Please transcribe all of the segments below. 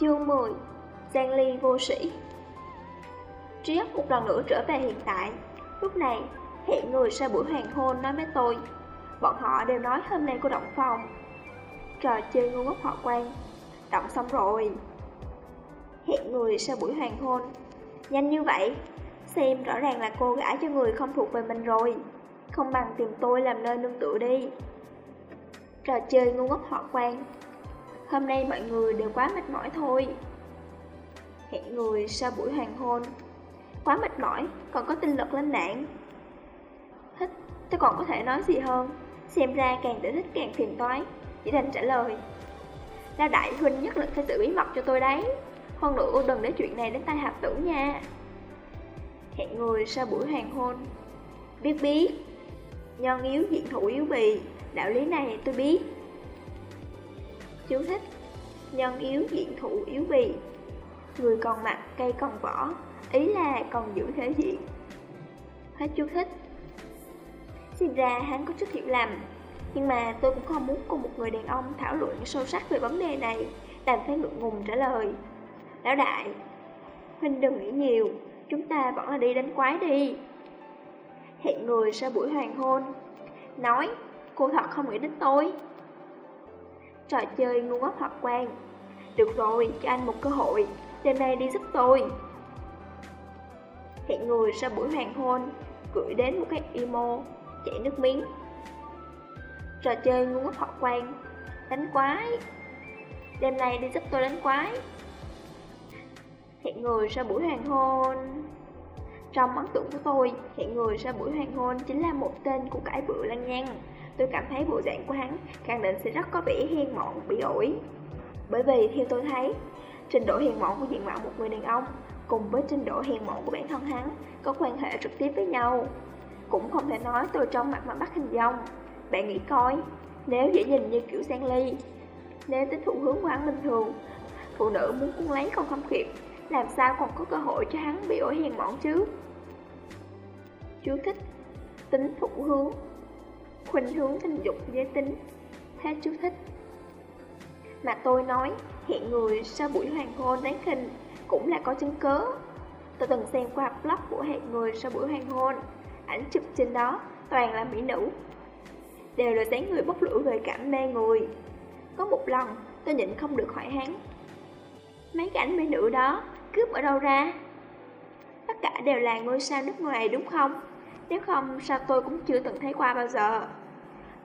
Chương 10 Giang Ly vô sĩ. Triết một lần nữa trở về hiện tại Lúc này, hẹn người sau buổi hoàng hôn nói với tôi Bọn họ đều nói hôm nay cô động phòng. Trò chơi ngu ngốc họ quan Động xong rồi. Hẹn người sau buổi hoàng hôn. Nhanh như vậy Xem rõ ràng là cô gã cho người không thuộc về mình rồi Không bằng tìm tôi làm nơi nương tựa đi. Trò chơi ngu ngốc họ quan Hôm nay mọi người đều quá mệt mỏi thôi. Hẹn người sau buổi hoàng hôn. Quá mệt mỏi, còn có tinh lực lên nạn Thích, tôi còn có thể nói gì hơn? Xem ra càng tự thích càng phiền toái Chỉ đành trả lời. La đại huynh nhất định phải tự bí mật cho tôi đấy. Hơn nữa đừng để chuyện này đến tay hạp tử nha. Hẹn người sau buổi hoàng hôn. Biết biết. Nhân yếu diện thủ yếu bì. Đạo lý này tôi biết. Chú thích. Nhân yếu diện thủ yếu bì Người còn mặt, cây còn vỏ. Ý là còn giữ thể diện Hết chú thích. Xem ra hắn có chút hiểu lầm. Nhưng mà tôi cũng không muốn cùng một người đàn ông thảo luận sâu sắc về vấn đề này Đành phải ngượng ngùng trả lời. Lão đại Huynh đừng nghĩ nhiều. Chúng ta vẫn là đi đánh quái đi. Hẹn người sau buổi hoàng hôn. Nói Cô thật không nghĩ đến tôi. Trò chơi ngu ngốc hoặc quan Được rồi, cho anh một cơ hội. Đêm nay đi giúp tôi. Hẹn người sau buổi hoàng hôn Gửi đến một cái emo Chảy nước miếng. Trò chơi ngu ngốc hoặc quan Đánh quái. Đêm nay đi giúp tôi đánh quái. Hẹn người sau buổi hoàng hôn. Trong ấn tượng của tôi, hẹn người sau buổi hoàng hôn chính là một tên của cải bự lăng nhăng. Tôi cảm thấy bộ dạng của hắn khẳng định sẽ rất có vẻ hiên mọn, bị ổi. Bởi vì theo tôi thấy, trình độ hiền mọn của diện mạo một người đàn ông cùng với trình độ hiền mọn của bản thân hắn có quan hệ trực tiếp với nhau. Cũng không thể nói tôi trong mặt mà bắt hình dong. Bạn nghĩ coi, nếu dễ nhìn như kiểu sang Ly Nếu tính thụ hướng của hắn bình thường Phụ nữ muốn cuốn lấy còn không kịp Làm sao còn có cơ hội cho hắn bị ổi hiền mọn chứ? Chú thích Tính thụ hướng. Khuynh hướng tình dục giới tính. Hết chú thích. Mà tôi nói, Hiện người sau buổi hoàng hôn đáng khinh Cũng là có chứng cớ. Tôi từng xem qua blog của hẹn người sau buổi hoàng hôn. Ảnh chụp trên đó, toàn là mỹ nữ. Đều là dáng người bốc lửa gợi cảm mê người. Có một lần, tôi nhịn không được hỏi hắn. Mấy cái ảnh mỹ nữ đó, cướp ở đâu ra? Tất cả đều là ngôi sao nước ngoài đúng không? Nếu không, sao tôi cũng chưa từng thấy qua bao giờ?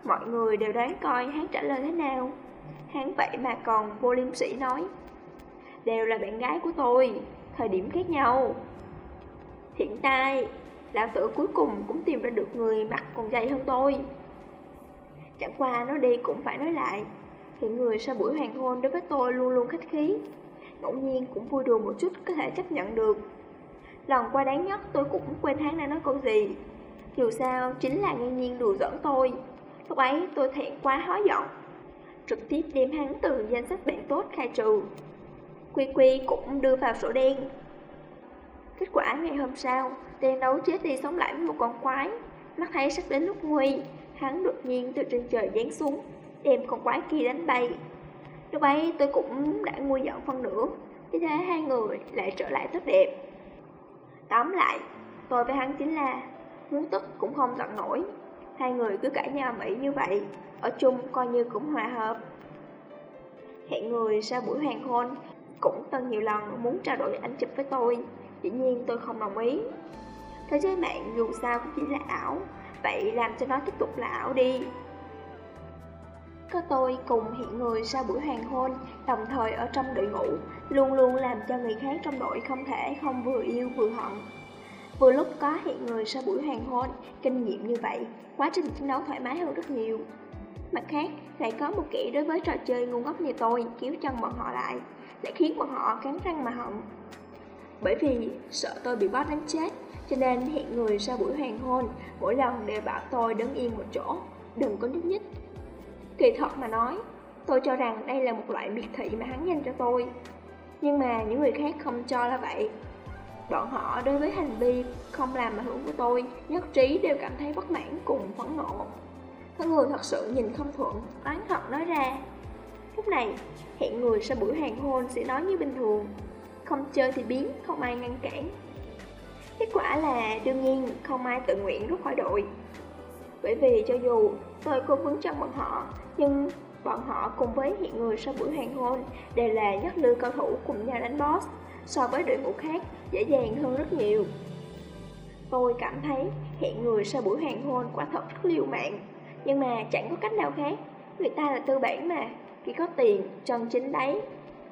Mọi người đều đoán coi hắn trả lời thế nào. Hắn vậy mà còn vô liêm sĩ nói, Đều là bạn gái của tôi, Thời điểm khác nhau. Hiện tại, Lão tử cuối cùng cũng tìm ra được người mặt còn dày hơn tôi. Chẳng qua nói đi cũng phải nói lại Hiện người sau buổi hoàng hôn đối với tôi luôn luôn khách khí, Ngẫu nhiên cũng vui đùa một chút có thể chấp nhận được. Lần qua đáng nhất tôi cũng quên hắn đã nói câu gì, Dù sao chính là ngang nhiên đùa giỡn tôi. Lúc ấy tôi thẹn quá hóa giận, Trực tiếp đem hắn từ danh sách bạn tốt khai trừ. Quy Quy cũng đưa vào sổ đen. Kết quả ngày hôm sau tên đấu chết đi sống lại với một con quái. Mắt thấy sắp đến lúc nguy Hắn đột nhiên từ trên trời giáng xuống Đem con quái kia đánh bay. Lúc ấy tôi cũng đã nguôi giận phân nửa Thế thế hai người lại trở lại tốt đẹp. Tóm lại Tôi với hắn chính là Muốn tức cũng không giận nổi. Hai người cứ cãi nhau mỹ như vậy, Ở chung coi như cũng hòa hợp. Hẹn người sau buổi hoàng hôn, Cũng từng nhiều lần muốn trao đổi ảnh chụp với tôi, Dĩ nhiên tôi không đồng ý. Thế giới mạng dù sao cũng chỉ là ảo, Vậy làm cho nó tiếp tục là ảo đi. Có tôi cùng hiện người sau buổi hoàng hôn, Đồng thời ở trong đội ngũ, Luôn luôn làm cho người khác trong đội không thể không vừa yêu vừa hận. Vừa lúc có hiện người sau buổi hoàng hôn Kinh nghiệm như vậy Quá trình chiến đấu thoải mái hơn rất nhiều Mặt khác, lại có một kẻ đối với trò chơi ngu ngốc như tôi kéo chân bọn họ lại, lại khiến bọn họ cắn răng mà hận. Bởi vì sợ tôi bị boss đánh chết, cho nên hẹn người sau buổi hoàng hôn, mỗi lần đều bảo tôi đứng yên một chỗ, đừng có nhúc nhích. Kỳ thật mà nói, tôi cho rằng đây là một loại miệt thị mà hắn dành cho tôi. Nhưng mà những người khác không cho là vậy. Bọn họ đối với hành vi không làm ảnh hưởng của tôi, nhất trí đều cảm thấy bất mãn cùng phẫn nộ. Có người thật sự nhìn không thuận, oán hận nói ra. Lúc này, hẹn người sau buổi hoàng hôn sẽ nói như bình thường. Không chơi thì biến, không ai ngăn cản. Kết quả là đương nhiên không ai tự nguyện rút khỏi đội. Bởi vì cho dù tôi cố vấn trong bọn họ Nhưng bọn họ cùng với hiện người sau buổi hoàng hôn Đều là nhất lưu cao thủ cùng nhau đánh boss. So với đội ngũ khác dễ dàng hơn rất nhiều. Tôi cảm thấy hiện người sau buổi hoàng hôn quả thật rất liều mạng. Nhưng mà chẳng có cách nào khác. Người ta là tư bản mà Khi có tiền, chân chính đấy.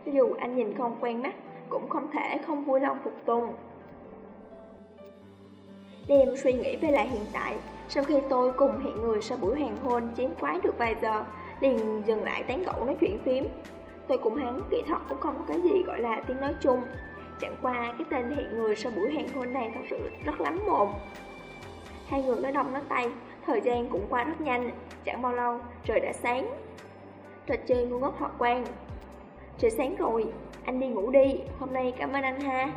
Dù anh nhìn không quen mắt Cũng không thể không vui lòng phục tùng. Đêm suy nghĩ về lại hiện tại Sau khi tôi cùng hẹn người sau buổi hoàng hôn chiến quái được vài giờ Liền dừng lại tán gẫu nói chuyện phím. Tôi cùng hắn, kỹ thuật cũng không có cái gì gọi là tiếng nói chung. Chẳng qua cái tên hẹn người sau buổi hẹn hôn này thật sự rất lắm mồm. Hai người nói đông nói tay, Thời gian cũng qua rất nhanh, Chẳng bao lâu, trời đã sáng. Trò chơi ngu ngốc họ quan Trời sáng rồi, Anh đi ngủ đi, Hôm nay cảm ơn anh ha.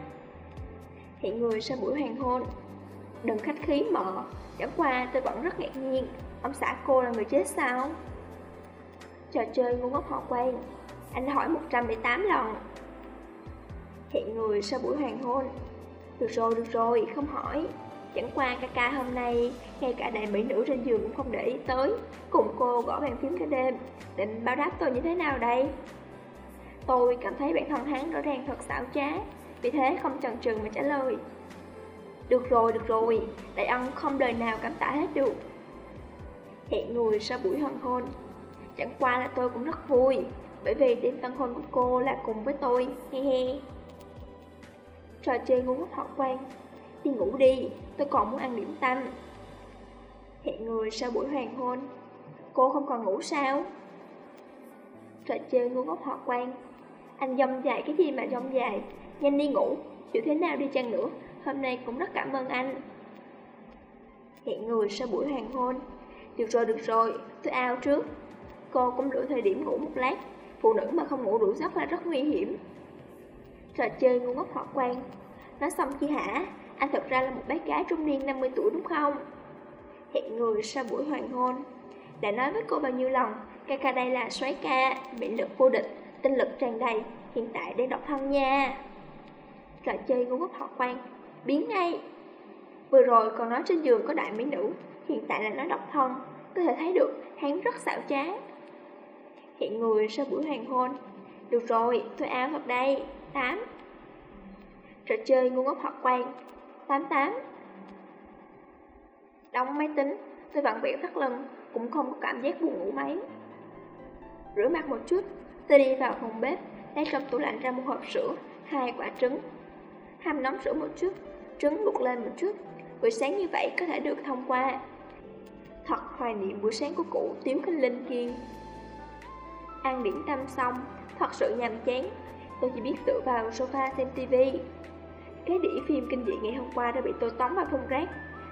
Hẹn người sau buổi hoàng hôn. Đừng khách khí mợ Chẳng qua tôi vẫn rất ngạc nhiên, Ông xã cô là người chết sao? Trò chơi ngu ngốc họ quan anh hỏi 108 lần. Hẹn người sau buổi hoàng hôn. Được rồi, được rồi, không hỏi. Chẳng qua ca ca hôm nay Ngay cả đại mỹ nữ trên giường cũng không để ý tới. Cùng cô gõ bàn phím cả đêm. Định báo đáp tôi như thế nào đây? Tôi cảm thấy bản thân hắn rõ ràng thật xảo trá. Vì thế không chần chừ mà trả lời. Được rồi, được rồi. Đại ân không đời nào cảm tạ hết được. Hẹn người sau buổi hoàng hôn. Chẳng qua là tôi cũng rất vui. Bởi vì đêm tân hôn của cô là cùng với tôi He he. Trò chơi ngu ngốc họ quan. Đi ngủ đi, tôi còn muốn ăn điểm tâm. Hẹn người sau buổi hoàng hôn. Cô không còn ngủ sao? Trò chơi ngu ngốc họ quan. Anh dông dài cái gì mà dông dài Nhanh đi ngủ, dù thế nào đi chăng nữa? Hôm nay cũng rất cảm ơn anh. Hẹn người sau buổi hoàng hôn. Được rồi, được rồi, tôi ao trước. Cô cũng đủ thời điểm ngủ một lát. Phụ nữ mà không ngủ đủ giấc là rất nguy hiểm. Trò chơi ngu ngốc họ quan. Nói xong chi hả? Anh thật ra là một bé gái trung niên 50 tuổi đúng không? Hẹn người sau buổi hoàng hôn. Đã nói với cô bao nhiêu lần, Ca ca đây là xoáy ca Mỹ lực vô địch, Tinh lực tràn đầy, Hiện tại đang độc thân nha. Trò chơi ngu ngốc họ quan. Biến ngay. Vừa rồi còn nói trên giường có đại mỹ nữ, Hiện tại là nó độc thân. Có thể thấy được, hắn rất xảo trá. Hẹn người sau buổi hoàng hôn. Được rồi, tôi áo hợp đây. 8 Trò chơi ngu ngốc hoặc quan. 88 Đóng máy tính, tôi vặn vẹo thắt lưng Cũng không có cảm giác buồn ngủ mấy. Rửa mặt một chút Tôi đi vào phòng bếp Lấy trong tủ lạnh ra một hộp sữa Hai quả trứng. Hâm nóng sữa một chút Trứng luộc lên một chút. Buổi sáng như vậy có thể được thông qua. Thật hoài niệm buổi sáng của cụ Tiếu Kinh Linh kia Ăn điểm tâm xong Thật sự nhàm chán. Tôi chỉ biết tựa vào sofa xem tivi Cái đĩa phim kinh dị ngày hôm qua đã bị tôi tóm vào thùng rác.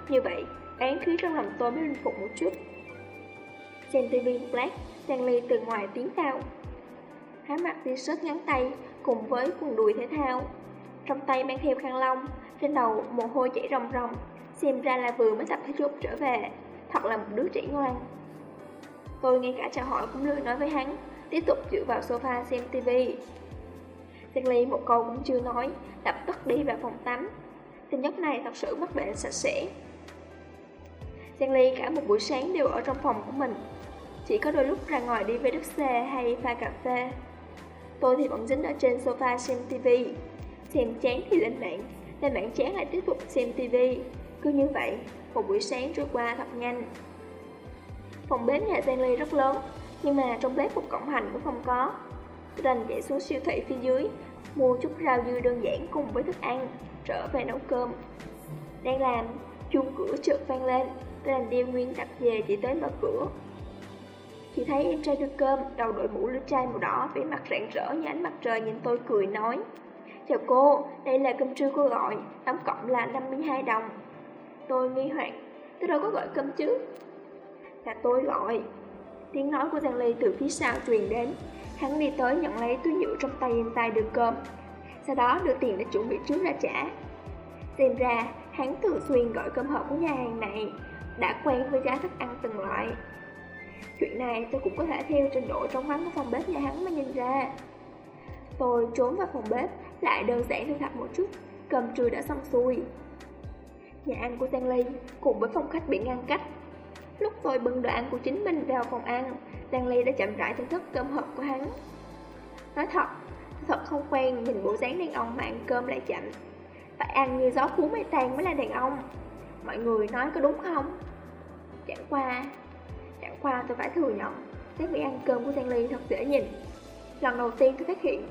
Như vậy, án khí trong lòng tôi mới linh phục một chút. Xem tivi một lát, Stanley từ ngoài tiến vào. Há mặc t-shirt ngắn tay cùng với quần đùi thể thao. Trong tay mang theo khăn lông, trên đầu mồ hôi chảy ròng ròng. Xem ra là vừa mới tập thể dục trở về. Thật là một đứa trẻ ngoan. Tôi ngay cả chào hỏi cũng lười nói với hắn. Tiếp tục dựa vào sofa xem tivi Stanley một câu cũng chưa nói, lập tức đi vào phòng tắm. Tên nhóc này thật sự mắc bệnh sạch sẽ. Stanley cả một buổi sáng đều ở trong phòng của mình. Chỉ có đôi lúc ra ngoài đi với đất xe hay pha cà phê. Tôi thì vẫn dính ở trên sofa xem TV. Xem chán thì lên mạng, lên mạng chán lại tiếp tục xem TV. Cứ như vậy, một buổi sáng trôi qua thật nhanh. Phòng bếp nhà Stanley rất lớn, nhưng mà trong bếp một cổng hành cũng không có. Tôi đành chạy xuống siêu thị phía dưới Mua chút rau dưa đơn giản cùng với thức ăn Trở về nấu cơm. Đang làm, chuông cửa chợt vang lên. Tôi đành đem nguyên cặp về chỉ tới mở cửa. Chỉ thấy em trai đưa cơm Đầu đội mũ lưỡi chai màu đỏ vẻ mặt rạng rỡ như ánh mặt trời nhìn tôi cười nói Chào cô, đây là cơm trưa cô gọi Tổng cộng là 52 đồng. Tôi nghi hoặc Tôi đâu có gọi cơm chứ? Là tôi gọi Tiếng nói của Giang Ly từ phía sau truyền đến Hắn đi tới nhận lấy túi nhựa trong tay em tay đưa cơm Sau đó đưa tiền để chuẩn bị trước ra trả Xem ra, hắn thường xuyên gọi cơm hộp của nhà hàng này Đã quen với giá thức ăn từng loại Chuyện này tôi cũng có thể theo trình độ trong vắng của phòng bếp nhà hắn mà nhìn ra. Tôi trốn vào phòng bếp, lại đơn giản thu thập một chút, cơm trưa đã xong xuôi. Nhà ăn của Stanley cùng với phòng khách bị ngăn cách. Lúc tôi bưng đồ ăn của chính mình vào phòng ăn, Stanley đã chậm rãi thưởng thức cơm hộp của hắn. Nói thật, thật không quen nhìn bộ dáng đàn ông mà ăn cơm lại chậm. Phải ăn như gió cuốn mây tan mới là đàn ông. Mọi người nói có đúng không? Chẳng qua, chẳng qua tôi phải thừa nhận, các vị ăn cơm của Stanley thật dễ nhìn. Lần đầu tiên tôi phát hiện,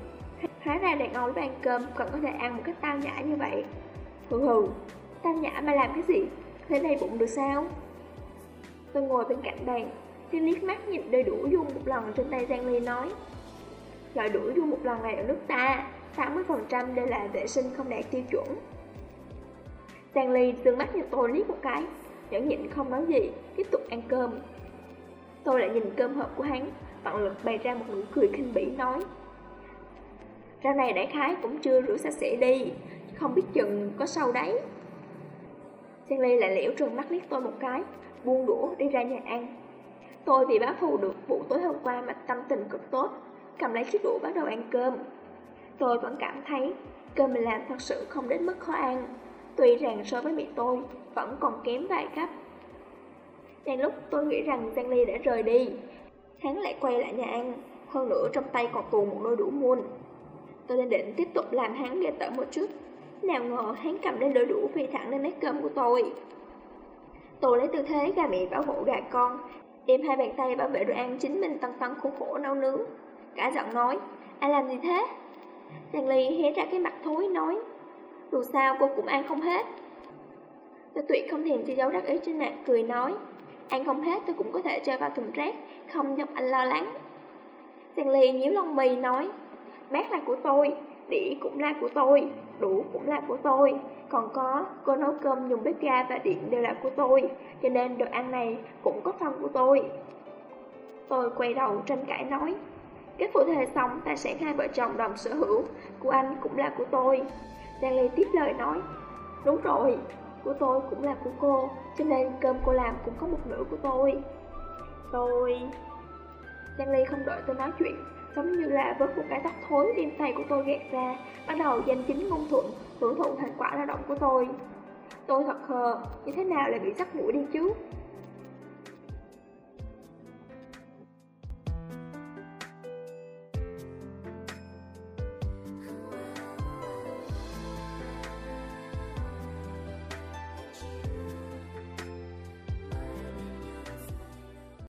hóa ra đàn ông lúc ăn cơm còn có thể ăn một cách tao nhã như vậy. Hừ hừ, tao nhã mà làm cái gì? Thế này bụng được sao? Tôi ngồi bên cạnh bàn, thì liếc mắt nhìn đôi đũa dung một lần trên tay Giang Ly nói Loại đũa dung một lần này ở nước ta 80% đây là vệ sinh không đạt tiêu chuẩn. Giang Ly dương mắt nhìn tôi liếc một cái Nhẫn nhịn không nói gì, tiếp tục ăn cơm. Tôi lại nhìn cơm hộp của hắn Tận lực bày ra một nụ cười khinh bỉ nói Rau này đại khái cũng chưa rửa sạch sẽ đi Không biết chừng có sâu đấy. Giang Ly lại liễu trừng mắt liếc tôi một cái. Buông đũa đi ra nhà ăn. Tôi vì báo thù được vụ tối hôm qua mà tâm tình cực tốt, Cầm lấy chiếc đũa bắt đầu ăn cơm. Tôi vẫn cảm thấy cơm mình làm thật sự không đến mức khó ăn, Tuy rằng so với mẹ tôi vẫn còn kém vài cấp Đang lúc tôi nghĩ rằng Giang Ly đã rời đi, Hắn lại quay lại nhà ăn, Hơn nữa trong tay còn tù một đôi đũa muôn. Tôi đang định tiếp tục làm hắn ghê tởm một chút, Nào ngờ hắn cầm lên đôi đũa phi thẳng lên nét cơm của tôi. Tôi lấy tư thế gà mẹ bảo hộ gà con, Đem hai bàn tay bảo vệ đồ ăn chính mình tăng tăng khổ khổ nấu nướng. Cả giọng nói, Anh làm gì thế? Giang Ly hé ra cái mặt thối, nói, Dù sao cô cũng ăn không hết. Tôi tuyệt không thèm che giấu rắc ý trên mặt, cười nói, Ăn không hết tôi cũng có thể chơi vào thùng rác, Không nhọc anh lo lắng. Giang Ly nhíu lông mì, nói bác là của tôi. Đĩa cũng là của tôi Đủ cũng là của tôi. Còn có cô nấu cơm dùng bếp ga và điện đều là của tôi Cho nên đồ ăn này cũng có phần của tôi. Tôi quay đầu tranh cãi nói Kết phụ thề xong tài sản hai vợ chồng đồng sở hữu Của anh cũng là của tôi. Giang Ly tiếp lời nói Đúng rồi, của tôi cũng là của cô Cho nên cơm cô làm cũng có một nửa của tôi. Tôi... Giang Ly không đợi tôi nói chuyện giống như là với một cái tóc thối đêm tay của tôi gẹt ra, bắt đầu danh chính ngôn thuận, hưởng thụ thành quả lao động của tôi. Tôi thật khờ, như thế nào lại bị rắc mũi đi chứ?